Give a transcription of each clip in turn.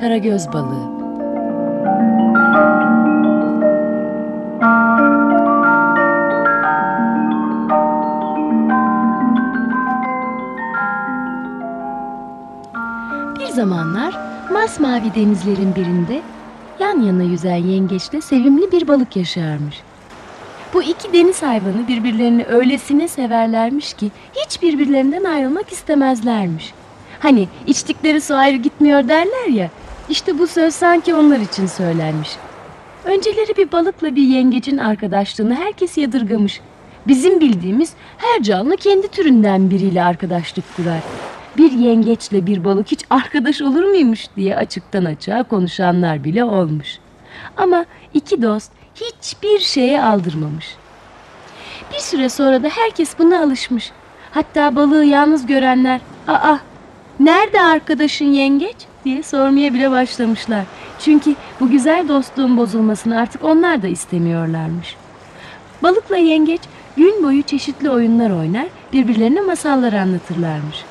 karagöz balığı. Bir zamanlar masmavi denizlerin birinde yan yana yüzen yengeçle sevimli bir balık yaşarmış. Bu iki deniz hayvanı birbirlerini öylesine severlermiş ki hiç birbirlerinden ayrılmak istemezlermiş. Hani içtikleri su ayrı gitmiyor derler ya, işte bu söz sanki onlar için söylenmiş. Önceleri bir balıkla bir yengecin arkadaşlığını herkes yadırgamış. Bizim bildiğimiz her canlı kendi türünden biriyle arkadaşlık kurar. Bir yengeçle bir balık hiç arkadaş olur muymuş diye açıktan açığa konuşanlar bile olmuş. Ama iki dost hiçbir şeye aldırmamış. Bir süre sonra da herkes buna alışmış. Hatta balığı yalnız görenler, ''Aa, nerede arkadaşın yengeç?'' Diye sormaya bile başlamışlar. Çünkü bu güzel dostluğun bozulmasını artık onlar da istemiyorlarmış. Balıkla yengeç gün boyu çeşitli oyunlar oynar, birbirlerine masallar anlatırlarmış.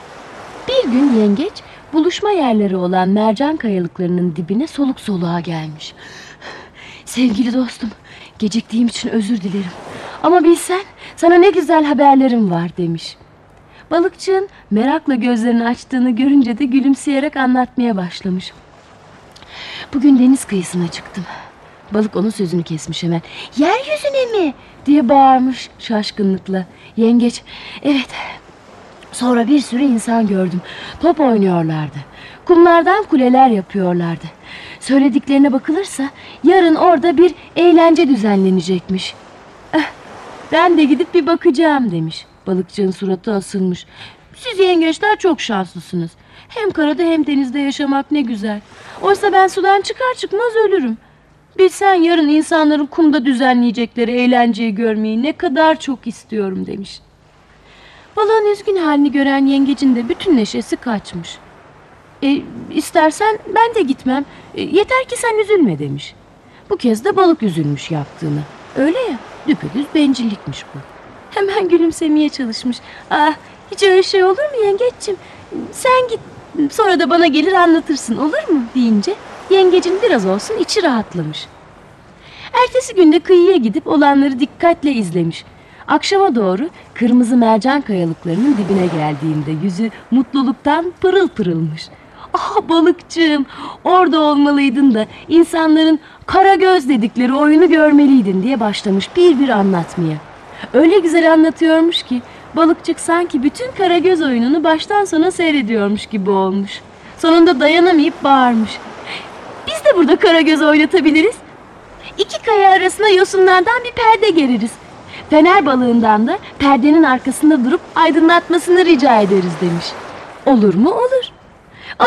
Bir gün yengeç buluşma yerleri olan mercan kayalıklarının dibine soluk soluğa gelmiş. Sevgili dostum, geciktiğim için özür dilerim. Ama bilsen sana ne güzel haberlerim var demiş. Balıkçığın merakla gözlerini açtığını görünce de gülümseyerek anlatmaya başlamış. Bugün deniz kıyısına çıktım. Balık onun sözünü kesmiş hemen. Yeryüzüne mi? diye bağırmış şaşkınlıkla. Yengeç, evet Sonra bir sürü insan gördüm. Top oynuyorlardı. Kumlardan kuleler yapıyorlardı. Söylediklerine bakılırsa yarın orada bir eğlence düzenlenecekmiş. Eh, ben de gidip bir bakacağım demiş. Balıkçının suratı asılmış. Siz yengeçler çok şanslısınız. Hem karada hem denizde yaşamak ne güzel. Oysa ben sudan çıkar çıkmaz ölürüm. Bilsen yarın insanların kumda düzenleyecekleri eğlenceyi görmeyi ne kadar çok istiyorum demiş. Balığın üzgün halini gören yengecin de bütün neşesi kaçmış. E, istersen ben de gitmem. E, yeter ki sen üzülme demiş. Bu kez de balık üzülmüş yaptığını. Öyle ya, düpedüz bencillikmiş bu. Hemen gülümsemeye çalışmış. Ah, hiç öyle şey olur mu yengeççim? Sen git, sonra da bana gelir anlatırsın olur mu? deyince yengecin biraz olsun içi rahatlamış. Ertesi günde kıyıya gidip olanları dikkatle izlemiş. Akşama doğru kırmızı mercan kayalıklarının dibine geldiğinde yüzü mutluluktan pırıl pırılmış. Ah balıkçığım orada olmalıydın da insanların kara göz dedikleri oyunu görmeliydin diye başlamış bir bir anlatmaya. Öyle güzel anlatıyormuş ki balıkçık sanki bütün kara göz oyununu baştan sona seyrediyormuş gibi olmuş. Sonunda dayanamayıp bağırmış. Biz de burada kara göz oynatabiliriz. İki kaya arasına yosunlardan bir perde geririz. Fener balığından da perdenin arkasında durup aydınlatmasını rica ederiz demiş. Olur mu? Olur.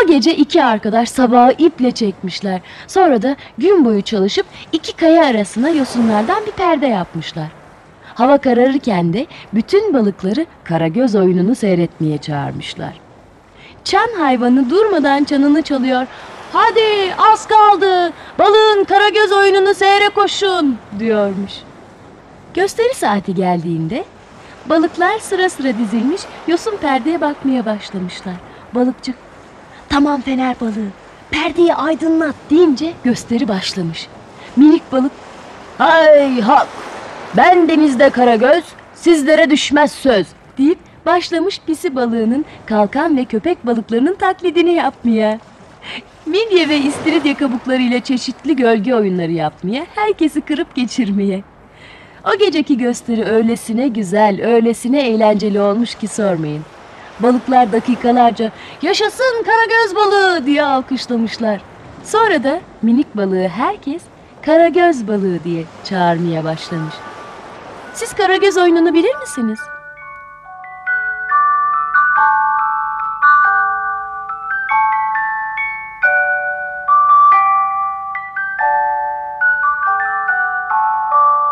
O gece iki arkadaş sabahı iple çekmişler. Sonra da gün boyu çalışıp iki kaya arasına yosunlardan bir perde yapmışlar. Hava kararırken de bütün balıkları karagöz oyununu seyretmeye çağırmışlar. Çan hayvanı durmadan çanını çalıyor. Hadi az kaldı balığın karagöz oyununu seyre koşun diyormuş. Gösteri saati geldiğinde balıklar sıra sıra dizilmiş yosun perdeye bakmaya başlamışlar. Balıkçı tamam fener balığı perdeyi aydınlat deyince gösteri başlamış. Minik balık hay hak ben denizde karagöz sizlere düşmez söz deyip başlamış pisi balığının kalkan ve köpek balıklarının taklidini yapmaya. Midye ve istiridye kabuklarıyla çeşitli gölge oyunları yapmaya, herkesi kırıp geçirmeye. O geceki gösteri öylesine güzel, öylesine eğlenceli olmuş ki sormayın. Balıklar dakikalarca yaşasın karagöz balığı diye alkışlamışlar. Sonra da minik balığı herkes karagöz balığı diye çağırmaya başlamış. Siz karagöz oyununu bilir misiniz?